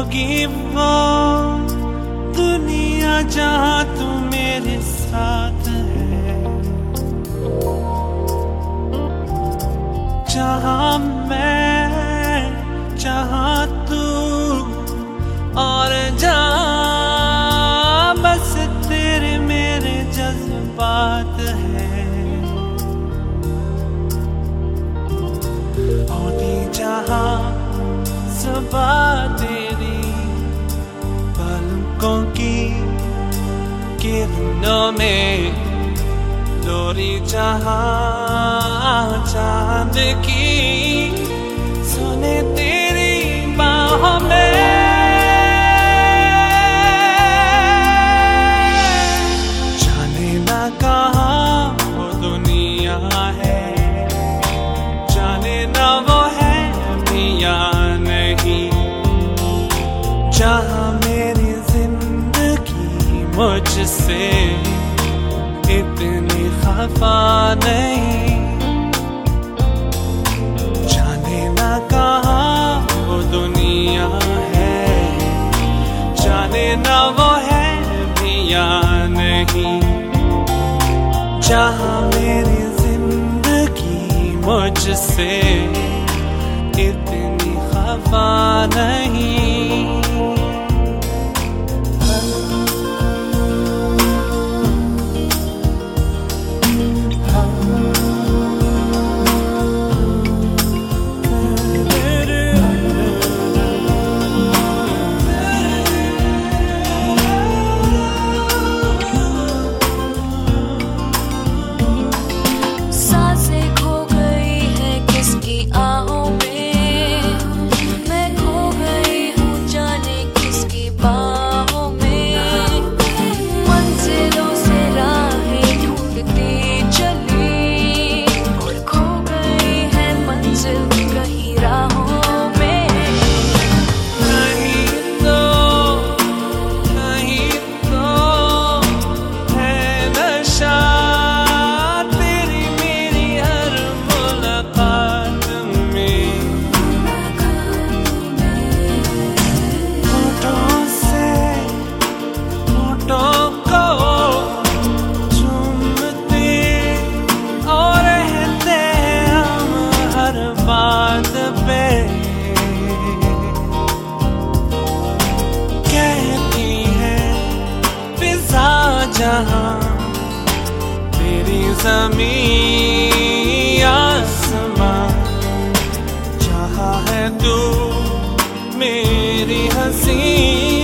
होगी वो दुनिया जहा तू मेरे साथ है। जहा मैं, जहा तू और जहा बस तेरे मेरे जज्बात है। होती जहाँ में लोरी जहां चांद की सुने मुझसे इतनी खफा नहीं। जाने ना कहा वो दुनिया है। जाने ना वो है भी या नहीं। जहाँ मेरी ज़िंदगी मुझसे इतनी खफा नहीं। जहाँ तेरी ज़मीन आसमां चाह है तू मेरी हँसी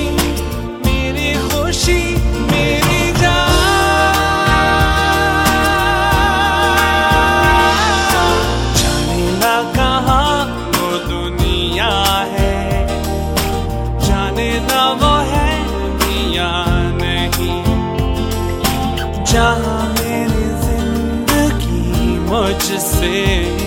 ज़िंदगी मुझसे